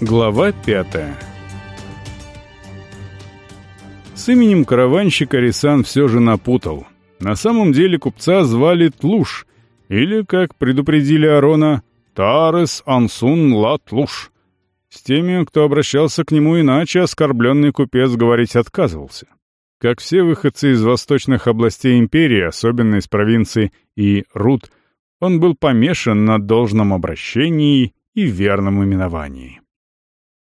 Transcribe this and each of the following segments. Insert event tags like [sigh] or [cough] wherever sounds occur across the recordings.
Глава пятая С именем караванщика Рисан все же напутал. На самом деле купца звали Тлуш, или, как предупредили Арона, Тарес Ансун Латлуш. С теми, кто обращался к нему иначе, оскорбленный купец говорить отказывался. Как все выходцы из восточных областей империи, особенно из провинции и Рут, он был помешан на должном обращении и верном именовании.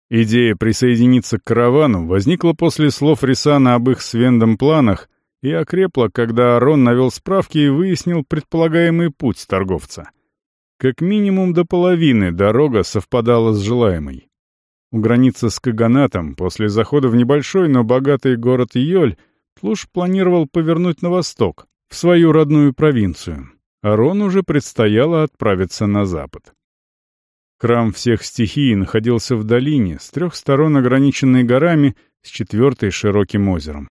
Идея присоединиться к каравану возникла после слов Рисана об их с Вендом планах и окрепла, когда Арон навел справки и выяснил предполагаемый путь торговца. Как минимум до половины дорога совпадала с желаемой. У границы с Каганатом, после захода в небольшой, но богатый город Йоль, Тлуш планировал повернуть на восток, в свою родную провинцию. Арон уже предстояло отправиться на запад. Храм всех стихий находился в долине, с трех сторон ограниченной горами, с четвертой широким озером.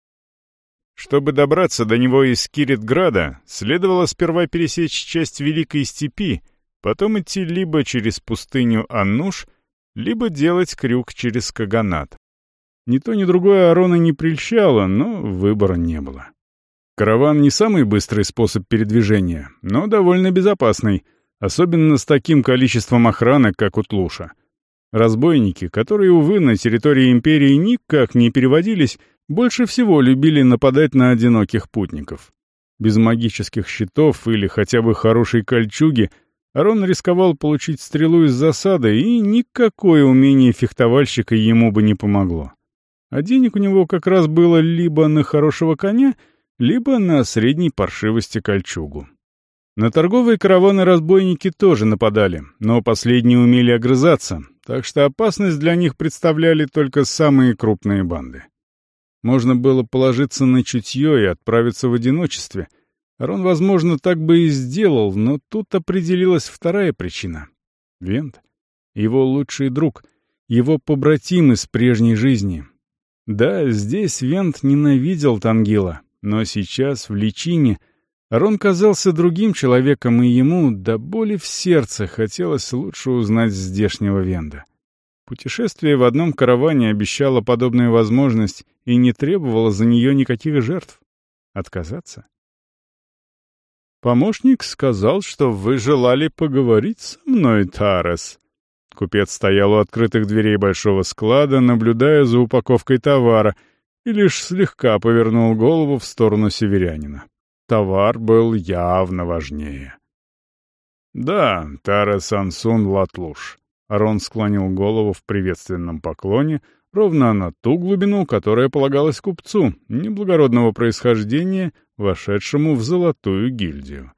Чтобы добраться до него из Киритграда, следовало сперва пересечь часть Великой Степи, потом идти либо через пустыню Аннуш, либо делать крюк через Каганат. Ни то, ни другое Арона не прельщало, но выбора не было. Караван не самый быстрый способ передвижения, но довольно безопасный — особенно с таким количеством охраны, как у Тлуша. Разбойники, которые, увы, на территории империи никак не переводились, больше всего любили нападать на одиноких путников. Без магических щитов или хотя бы хорошей кольчуги Арон рисковал получить стрелу из засады, и никакое умение фехтовальщика ему бы не помогло. А денег у него как раз было либо на хорошего коня, либо на средней паршивости кольчугу. На торговые караваны разбойники тоже нападали, но последние умели огрызаться, так что опасность для них представляли только самые крупные банды. Можно было положиться на чутье и отправиться в одиночестве. Арон, возможно, так бы и сделал, но тут определилась вторая причина. Вент. Его лучший друг. Его побратим из прежней жизни. Да, здесь Вент ненавидел Тангила, но сейчас в личине — Рон казался другим человеком, и ему до боли в сердце хотелось лучше узнать здешнего Венда. Путешествие в одном караване обещало подобную возможность и не требовало за нее никаких жертв. Отказаться? «Помощник сказал, что вы желали поговорить со мной, Тарас». Купец стоял у открытых дверей большого склада, наблюдая за упаковкой товара, и лишь слегка повернул голову в сторону северянина. Товар был явно важнее. «Да, Тара Сансун Латлуш». Арон склонил голову в приветственном поклоне, ровно на ту глубину, которая полагалась купцу, неблагородного происхождения, вошедшему в золотую гильдию.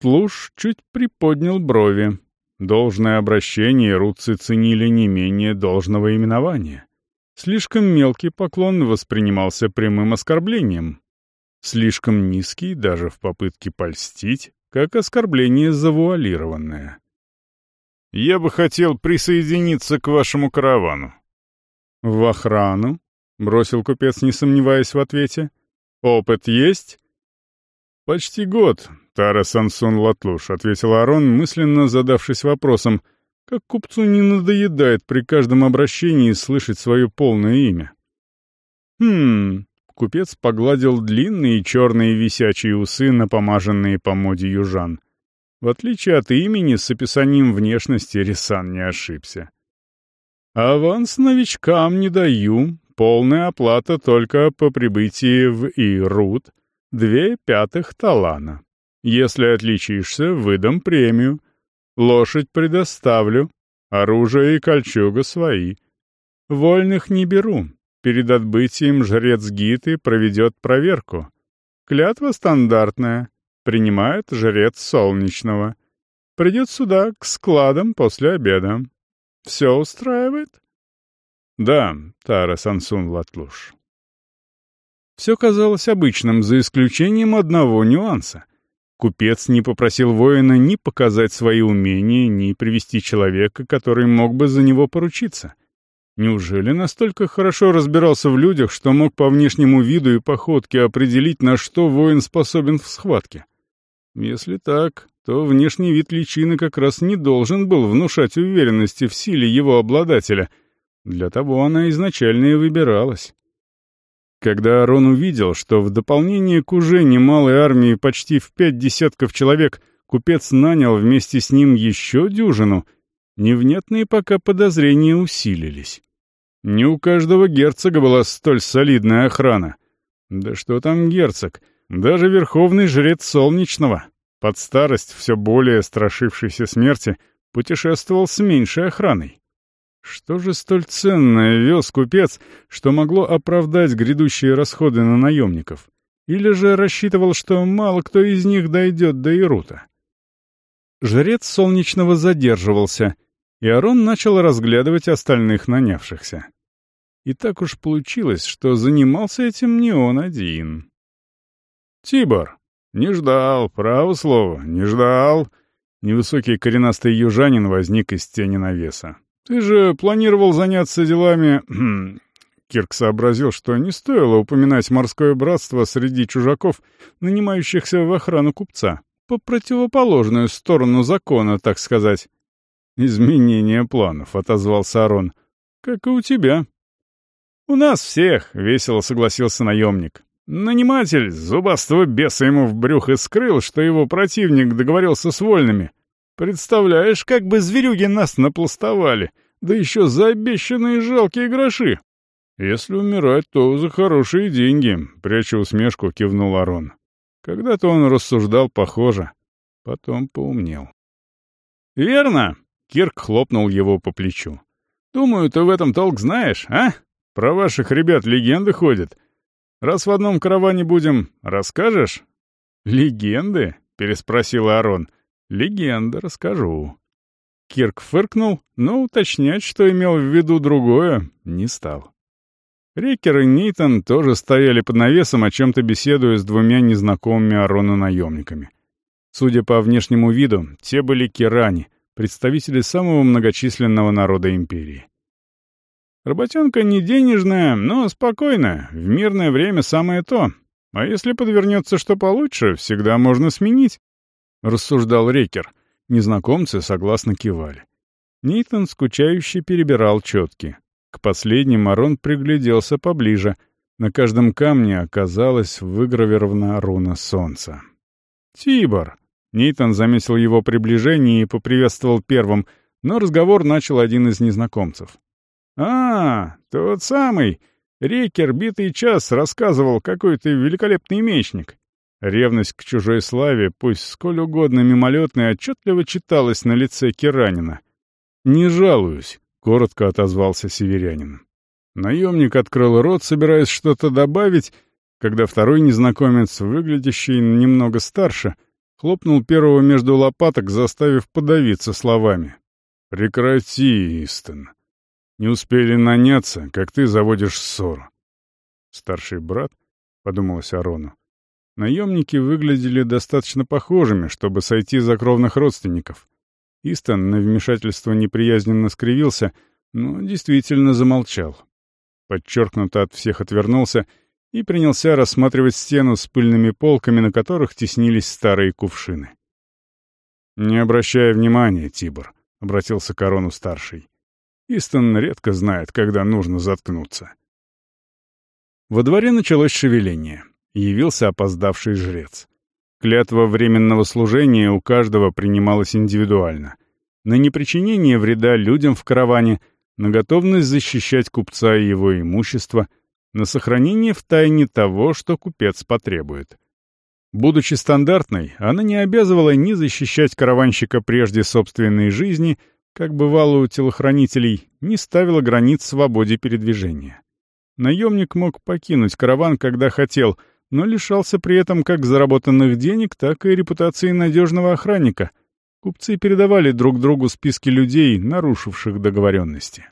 Тлуш чуть приподнял брови. Должное обращение рудцы ценили не менее должного именования. Слишком мелкий поклон воспринимался прямым оскорблением, Слишком низкий даже в попытке польстить, как оскорбление завуалированное. «Я бы хотел присоединиться к вашему каравану». «В охрану?» — бросил купец, не сомневаясь в ответе. «Опыт есть?» «Почти год, Тара Сансун Латлуш», — ответил Арон, мысленно задавшись вопросом, как купцу не надоедает при каждом обращении слышать свое полное имя. «Хм, Купец погладил длинные черные висячие усы, напомаженные по моде южан. В отличие от имени, с описанием внешности Рисан не ошибся. «Аванс новичкам не даю. Полная оплата только по прибытии в Ирут. Две пятых талана. Если отличишься, выдам премию. Лошадь предоставлю. Оружие и кольчуга свои. Вольных не беру. Перед отбытием жрец Гиты проведет проверку. Клятва стандартная. Принимает жрец Солнечного. Придет сюда, к складам после обеда. Все устраивает? Да, Тара Сансун Латлуш. Все казалось обычным, за исключением одного нюанса. Купец не попросил воина ни показать свои умения, ни привести человека, который мог бы за него поручиться. Неужели настолько хорошо разбирался в людях, что мог по внешнему виду и походке определить, на что воин способен в схватке? Если так, то внешний вид личины как раз не должен был внушать уверенности в силе его обладателя, Для того она изначально и выбиралась. Когда Арон увидел, что в дополнение к уже немалой армии почти в пять десятков человек купец нанял вместе с ним еще дюжину, невнятные пока подозрения усилились. Не у каждого герцога была столь солидная охрана. Да что там герцог, даже верховный жрец Солнечного, под старость все более страшившийся смерти, путешествовал с меньшей охраной. Что же столь ценное вез купец, что могло оправдать грядущие расходы на наемников? Или же рассчитывал, что мало кто из них дойдет до Ирута? Жрец Солнечного задерживался, и Арон начал разглядывать остальных нанявшихся. И так уж получилось, что занимался этим не он один. «Тибор! Не ждал, право слово, не ждал!» Невысокий коренастый южанин возник из тени навеса. «Ты же планировал заняться делами...» [clears throat] Кирк сообразил, что не стоило упоминать морское братство среди чужаков, нанимающихся в охрану купца, по противоположную сторону закона, так сказать. «Изменение планов», — отозвался Арон. «Как и у тебя». «У нас всех», — весело согласился наемник. Наниматель зубастого беса ему в брюхо скрыл, что его противник договорился с вольными. Представляешь, как бы зверюги нас напластовали, да еще за обещанные жалкие гроши. Если умирать, то за хорошие деньги, пряча усмешку, кивнул Арон. Когда-то он рассуждал похоже, потом поумнел. «Верно!» — Кирк хлопнул его по плечу. «Думаю, ты в этом толк знаешь, а? Про ваших ребят легенды ходят. Раз в одном караване будем, расскажешь?» «Легенды?» — переспросил Арон. «Легенда, расскажу». Кирк фыркнул, но уточнять, что имел в виду другое, не стал. Рекер и Нейтан тоже стояли под навесом, о чем-то беседуя с двумя незнакомыми Арону наемниками. Судя по внешнему виду, те были кирани, представители самого многочисленного народа империи. Работенка не денежная, но спокойная, в мирное время самое то. А если подвернется что получше, всегда можно сменить», — рассуждал Рекер. Незнакомцы согласно кивали. Нейтан скучающе перебирал четки. К последним Арон пригляделся поближе. На каждом камне оказалась выгравирована руна солнца. «Тибор!» Нейтан заметил его приближение и поприветствовал первым, но разговор начал один из незнакомцев. «А, тот самый. Рекер битый час рассказывал, какой ты великолепный мечник». Ревность к чужой славе, пусть сколь угодно мимолетной, отчетливо читалась на лице Керанина. «Не жалуюсь», — коротко отозвался северянин. Наемник открыл рот, собираясь что-то добавить, когда второй незнакомец, выглядящий немного старше, хлопнул первого между лопаток, заставив подавиться словами. «Прекрати, Истон. Не успели наняться, как ты заводишь ссору. Старший брат, — подумалось Арону, — наемники выглядели достаточно похожими, чтобы сойти за кровных родственников. Истон на вмешательство неприязненно скривился, но действительно замолчал. Подчеркнуто от всех отвернулся и принялся рассматривать стену с пыльными полками, на которых теснились старые кувшины. «Не обращая внимания, Тибор», — обратился к Арону старший. Истон редко знает, когда нужно заткнуться. Во дворе началось шевеление. Явился опоздавший жрец. Клятва временного служения у каждого принималась индивидуально. На непричинение вреда людям в караване, на готовность защищать купца и его имущество, на сохранение в тайне того, что купец потребует. Будучи стандартной, она не обязывала ни защищать караванщика прежде собственной жизни — как бывало у телохранителей, не ставила границ свободе передвижения. Наемник мог покинуть караван, когда хотел, но лишался при этом как заработанных денег, так и репутации надежного охранника. Купцы передавали друг другу списки людей, нарушивших договоренности.